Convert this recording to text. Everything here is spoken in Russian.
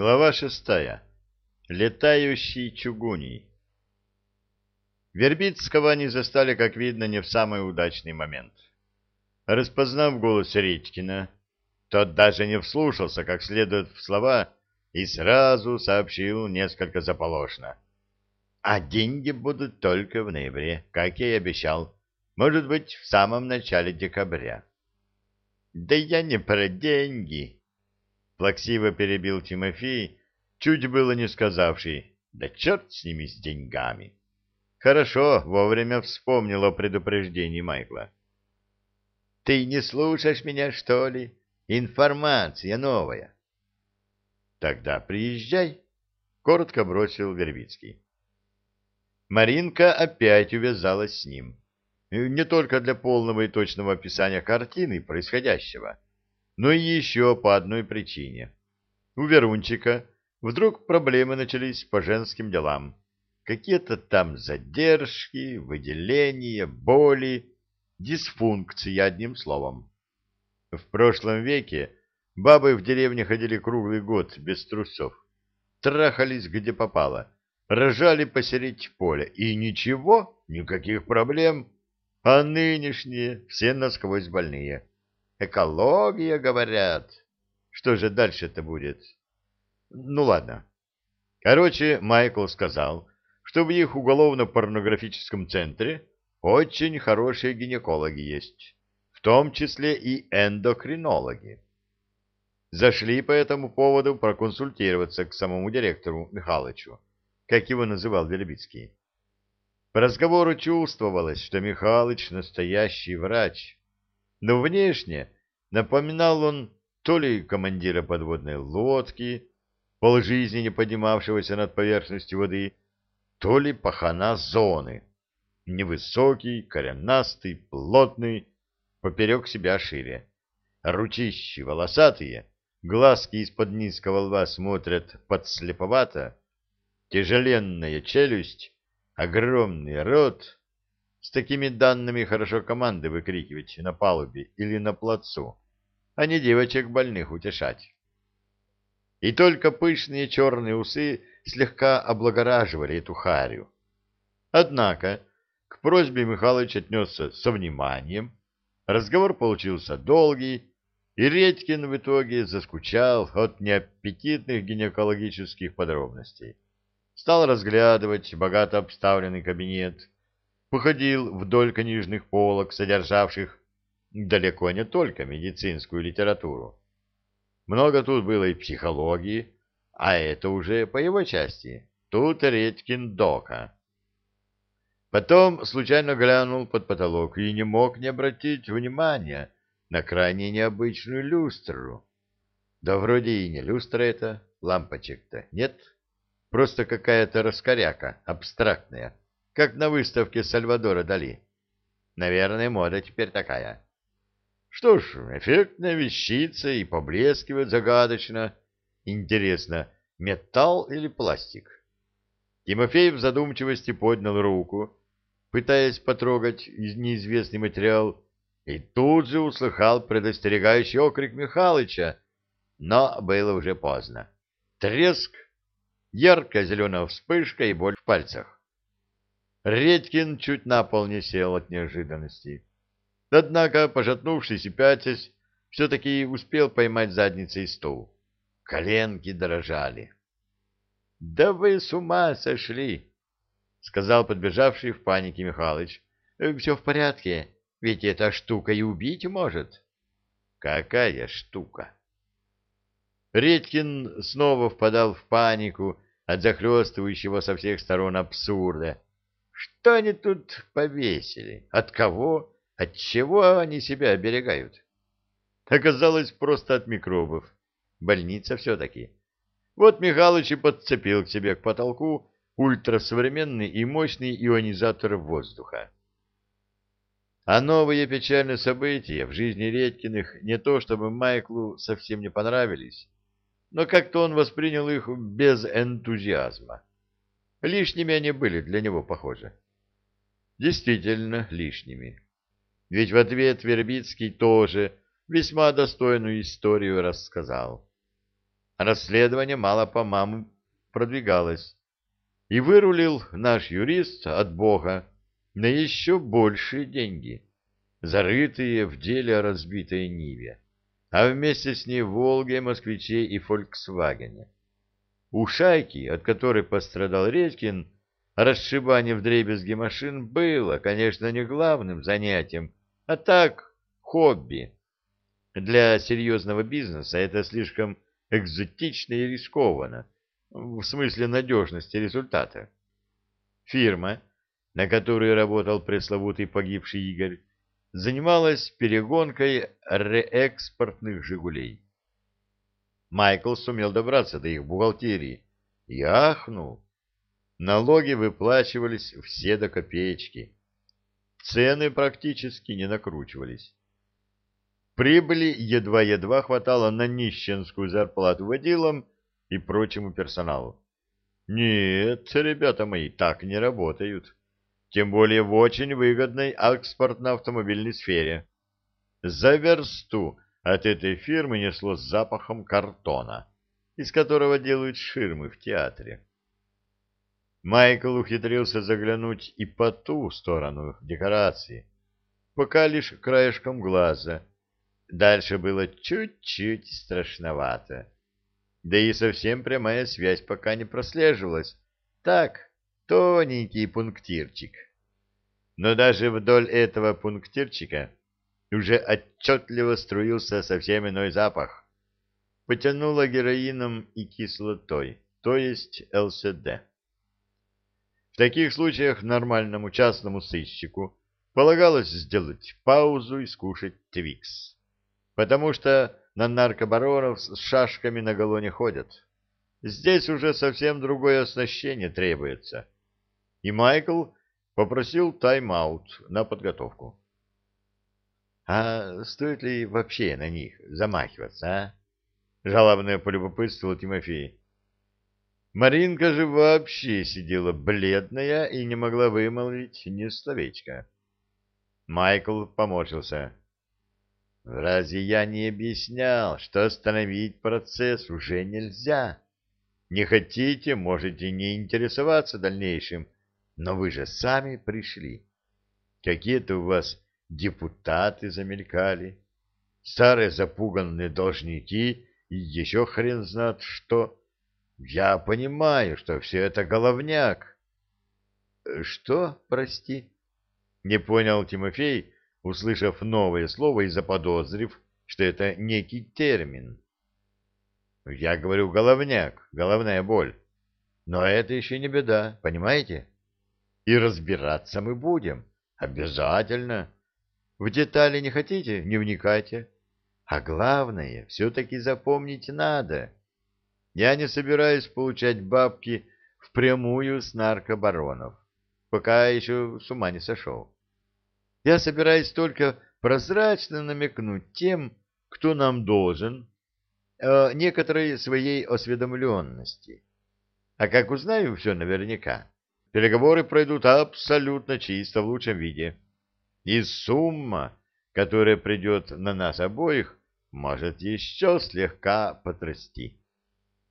Глава шестая. Летающий чугуний. Вербицкого они застали, как видно, не в самый удачный момент. Распознав голос Редькина, тот даже не вслушался как следует в слова и сразу сообщил несколько заполошно. «А деньги будут только в ноябре, как я и обещал. Может быть, в самом начале декабря». «Да я не про деньги», Плаксиво перебил Тимофей, чуть было не сказавший, да черт с ними, с деньгами. Хорошо, вовремя вспомнил о предупреждении Майкла. Ты не слушаешь меня, что ли? Информация новая. Тогда приезжай, коротко бросил Вербицкий. Маринка опять увязалась с ним. Не только для полного и точного описания картины происходящего, но и еще по одной причине. У Верунчика вдруг проблемы начались по женским делам. Какие-то там задержки, выделения, боли, дисфункции, одним словом. В прошлом веке бабы в деревне ходили круглый год без трусов, трахались где попало, рожали посередь поля, и ничего, никаких проблем, а нынешние все насквозь больные. Экология, говорят. Что же дальше-то будет? Ну, ладно. Короче, Майкл сказал, что в их уголовно-порнографическом центре очень хорошие гинекологи есть, в том числе и эндокринологи. Зашли по этому поводу проконсультироваться к самому директору Михалычу, как его называл Вербицкий. По разговору чувствовалось, что Михалыч настоящий врач, но внешне напоминал он то ли командира подводной лодки, полжизни не поднимавшегося над поверхностью воды, то ли пахана зоны, невысокий, коренастый, плотный, поперек себя шире. Ручищи волосатые, глазки из-под низкого лба смотрят подслеповато, тяжеленная челюсть, огромный рот — с такими данными хорошо команды выкрикивать на палубе или на плацу, а не девочек больных утешать. И только пышные черные усы слегка облагораживали эту харю. Однако к просьбе Михалыч отнесся со вниманием, разговор получился долгий, и Редькин в итоге заскучал от неаппетитных гинекологических подробностей. Стал разглядывать богато обставленный кабинет, походил вдоль книжных полок, содержавших далеко не только медицинскую литературу. Много тут было и психологии, а это уже по его части. Тут Редькин дока. Потом случайно глянул под потолок и не мог не обратить внимания на крайне необычную люстру. Да вроде и не люстра это, лампочек-то нет, просто какая-то раскоряка абстрактная как на выставке Сальвадора Дали. Наверное, мода теперь такая. Что ж, эффектная вещица и поблескивает загадочно. Интересно, металл или пластик? Тимофей в задумчивости поднял руку, пытаясь потрогать неизвестный материал, и тут же услыхал предостерегающий окрик Михалыча, но было уже поздно. Треск, яркая зеленая вспышка и боль в пальцах. Редькин чуть на пол не сел от неожиданности. Однако, пожатнувшись и пятясь, все-таки успел поймать задницей стул. Коленки дрожали. — Да вы с ума сошли! — сказал подбежавший в панике Михалыч. — Все в порядке, ведь эта штука и убить может. — Какая штука? Редькин снова впадал в панику от захлестывающего со всех сторон абсурда что они тут повесили? От кого? От чего они себя оберегают? Оказалось, просто от микробов. Больница все-таки. Вот Михалыч и подцепил к себе к потолку ультрасовременный и мощный ионизатор воздуха. А новые печальные события в жизни Редькиных не то чтобы Майклу совсем не понравились, но как-то он воспринял их без энтузиазма. Лишними они были для него, похоже. Действительно лишними. Ведь в ответ Вербицкий тоже весьма достойную историю рассказал. расследование мало-помалу продвигалось, и вырулил наш юрист от Бога на еще большие деньги, зарытые в деле о разбитой Ниве, а вместе с ней Волге, Москвиче и Фольксвагене. У шайки, от которой пострадал Редькин, расшибание вдребезги машин было, конечно, не главным занятием, а так, хобби. Для серьезного бизнеса это слишком экзотично и рискованно, в смысле надежности результата. Фирма, на которой работал пресловутый погибший Игорь, занималась перегонкой реэкспортных «Жигулей». Майкл сумел добраться до их бухгалтерии и ахнул. Налоги выплачивались все до копеечки. Цены практически не накручивались. Прибыли едва-едва хватало на нищенскую зарплату водилам и прочему персоналу. Нет, ребята мои, так не работают. Тем более в очень выгодной экспортно-автомобильной сфере. За версту от этой фирмы несло запахом картона, из которого делают ширмы в театре. Майкл ухитрился заглянуть и по ту сторону декорации, пока лишь краешком глаза. Дальше было чуть-чуть страшновато. Да и совсем прямая связь пока не прослеживалась. Так, тоненький пунктирчик. Но даже вдоль этого пунктирчика уже отчетливо струился совсем иной запах. Потянуло героином и кислотой, то есть ЛСД. В таких случаях нормальному частному сыщику полагалось сделать паузу и скушать твикс, потому что на наркобаронов с шашками на не ходят. Здесь уже совсем другое оснащение требуется. И Майкл попросил тайм-аут на подготовку. А стоит ли вообще на них замахиваться, а? Жалобно полюбопытствовал Тимофей. Маринка же вообще сидела бледная и не могла вымолвить ни словечка. Майкл поморщился. Разве я не объяснял, что остановить процесс уже нельзя? Не хотите, можете не интересоваться дальнейшим, но вы же сами пришли. Какие-то у вас депутаты замелькали, старые запуганные должники и еще хрен знает что. Я понимаю, что все это головняк. — Что, прости? — не понял Тимофей, услышав новое слово и заподозрив, что это некий термин. Я говорю головняк, головная боль. Но это еще не беда, понимаете? И разбираться мы будем. Обязательно. В детали не хотите? Не вникайте. А главное, все-таки запомнить надо. Я не собираюсь получать бабки впрямую с наркобаронов, пока еще с ума не сошел. Я собираюсь только прозрачно намекнуть тем, кто нам должен, э, некоторой своей осведомленности. А как узнаю все наверняка, переговоры пройдут абсолютно чисто в лучшем виде. И сумма, которая придет на нас обоих, может еще слегка потрясти.